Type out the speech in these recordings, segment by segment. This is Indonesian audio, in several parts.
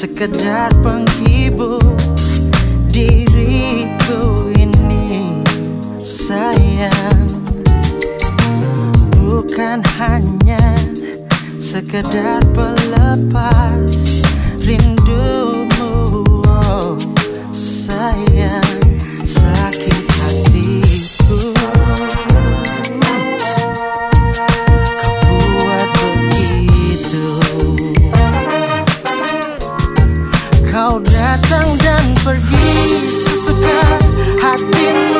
sekedar penghibur diriku ini sayang. Bukan hanya sekedar pelepas Sorgi, susuka, hati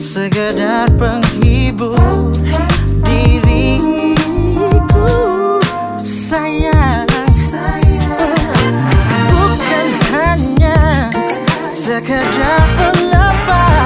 Sekedar penghibur diriku. Sayang Bukan hanya sekedar pelepas